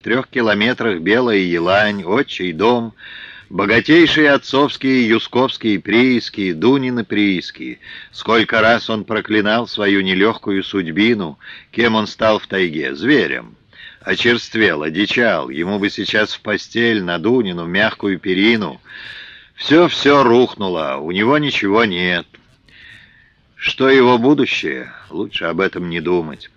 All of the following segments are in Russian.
Трех километрах Белая Елань, отчий дом, богатейшие отцовские, юсковские, прииски, Дунины прииски. Сколько раз он проклинал свою нелегкую судьбину, кем он стал в тайге, зверем. Очерствел, одичал, ему бы сейчас в постель, на Дунину, мягкую перину. Все-все рухнуло, у него ничего нет. Что его будущее? Лучше об этом не думать.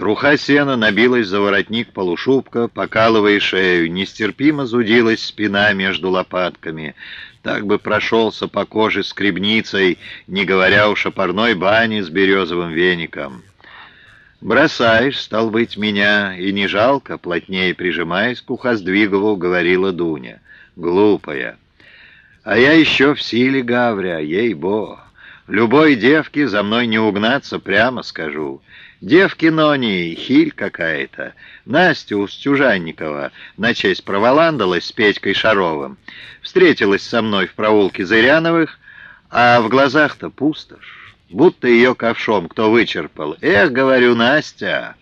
Труха сена набилась за воротник полушубка, покалывая шею, нестерпимо зудилась спина между лопатками. Так бы прошелся по коже скребницей, не говоря уж о парной бане с березовым веником. «Бросаешь, стал быть, меня, и не жалко», плотнее прижимаясь к ухоздвигову, говорила Дуня. «Глупая. А я еще в силе, Гавря, ей-бо. Любой девке за мной не угнаться, прямо скажу». Девки Нони, хиль какая-то. Настя Устюжанникова на честь проволандалась с Петькой Шаровым. Встретилась со мной в проулке Зыряновых, а в глазах-то пустошь. Будто ее ковшом кто вычерпал. Эх, говорю, Настя,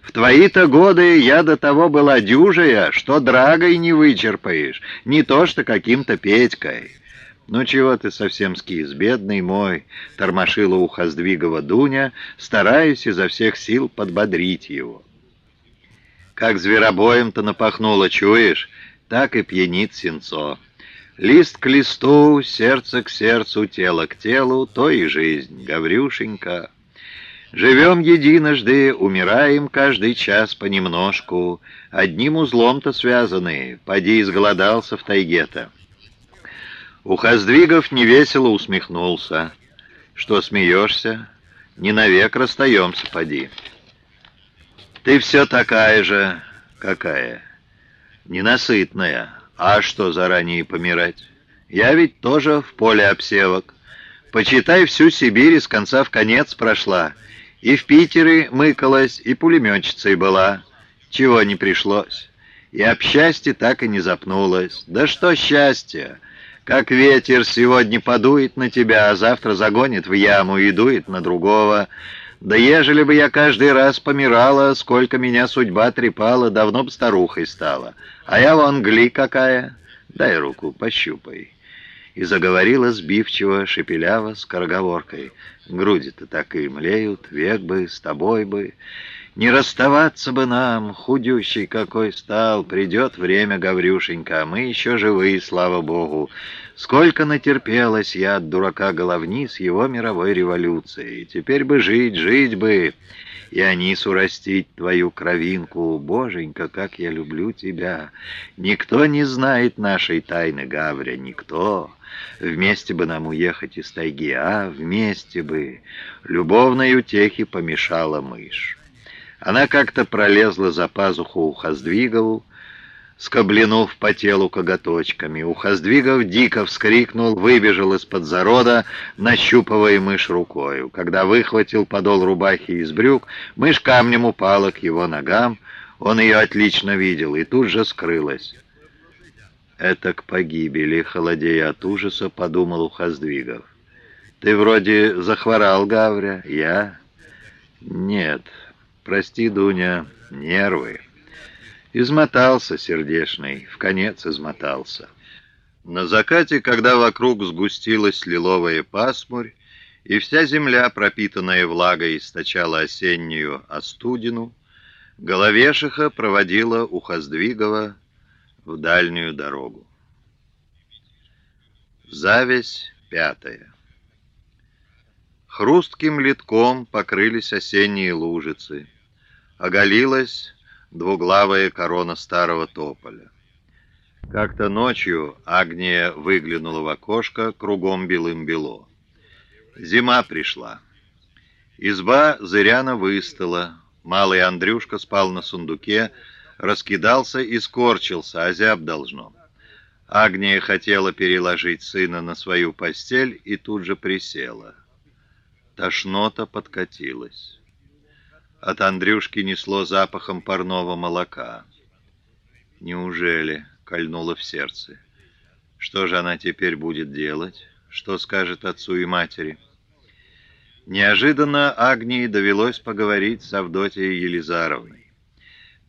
в твои-то годы я до того была дюжая, что драгой не вычерпаешь, не то что каким-то Петькой. «Ну чего ты совсем скис, бедный мой?» — тормошила ухо сдвигова Дуня, стараясь изо всех сил подбодрить его. «Как зверобоем-то напахнуло, чуешь? Так и пьянит сенцо. Лист к листу, сердце к сердцу, тело к телу, то и жизнь, Гаврюшенька». Живем единожды, умираем каждый час понемножку, одним узлом-то связаны, поди изголодался в тайге-то. Ухоздвигов невесело усмехнулся. «Что смеешься? Не навек расстаемся, поди». «Ты все такая же, какая? Ненасытная. А что заранее помирать? Я ведь тоже в поле обсевок. Почитай, всю Сибирь с конца в конец прошла. И в Питере мыкалась, и пулеметчицей была. Чего не пришлось. И об счастье так и не запнулась. Да что счастье!» Как ветер сегодня подует на тебя, а завтра загонит в яму и дует на другого. Да ежели бы я каждый раз помирала, сколько меня судьба трепала, давно бы старухой стала. А я вон гли какая. Дай руку, пощупай. И заговорила сбивчиво, шепеляво, скороговоркой. Груди-то так и млеют, век бы, с тобой бы... Не расставаться бы нам, худющий какой стал, придет время, Гаврюшенька, а мы еще живы, слава богу. Сколько натерпелась я от дурака головни с его мировой революцией. Теперь бы жить, жить бы, и Анису растить твою кровинку. Боженька, как я люблю тебя. Никто не знает нашей тайны, Гавря, никто. Вместе бы нам уехать из тайги, а вместе бы. Любовной утехи помешала мышь. Она как-то пролезла за пазуху у Хоздвигову, скобленув по телу коготочками. У Хоздвигов дико вскрикнул, выбежал из-под зарода, нащупывая мышь рукою. Когда выхватил подол рубахи из брюк, мышь камнем упала к его ногам. Он ее отлично видел и тут же скрылась. «Это к погибели», — холодея от ужаса, подумал у Хоздвигов. «Ты вроде захворал, Гавря, я?» «Нет, Прости, Дуня, нервы. Измотался сердешный, в конец измотался. На закате, когда вокруг сгустилась лиловая пасмурь, и вся земля, пропитанная влагой, источала осеннюю остудину, Головешиха проводила Ухоздвигова в дальнюю дорогу. Зависть пятая. Хрустким литком покрылись осенние лужицы. Оголилась двуглавая корона старого тополя. Как-то ночью Агния выглянула в окошко, кругом белым-бело. Зима пришла. Изба зыряна выстала. Малый Андрюшка спал на сундуке, раскидался и скорчился, озяб должно. Агния хотела переложить сына на свою постель и тут же присела. Тошнота подкатилась. От Андрюшки несло запахом парного молока. Неужели кольнуло в сердце? Что же она теперь будет делать? Что скажет отцу и матери? Неожиданно Агнии довелось поговорить с Авдотьей Елизаровной.